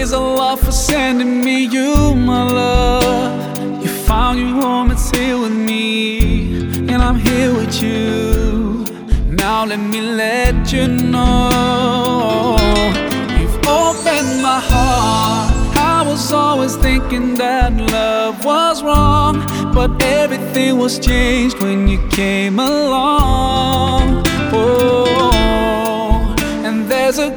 praise Allah for sending me you, my love. You found your home, it's here with me, and I'm here with you. Now let me let you know you've opened my heart. I was always thinking that love was wrong, but everything was changed when you came along. Oh, and there's a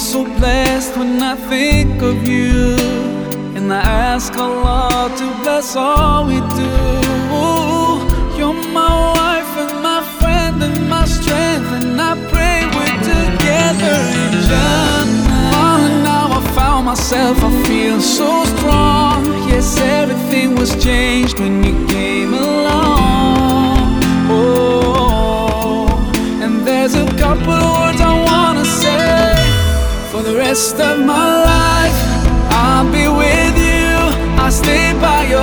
so blessed when I think of you. And I ask Allah to bless all we do. You're my wife and my friend and my strength. And I pray we're together in Jannah. Oh, now I found myself, I feel so strong. Yes, everything was changed when you rest of my life. I'll be with you, I'll stay by your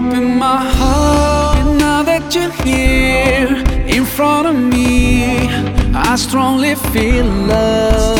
deep in my heart. And now that you're here in front of me, I strongly feel love.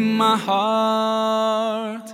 in my heart.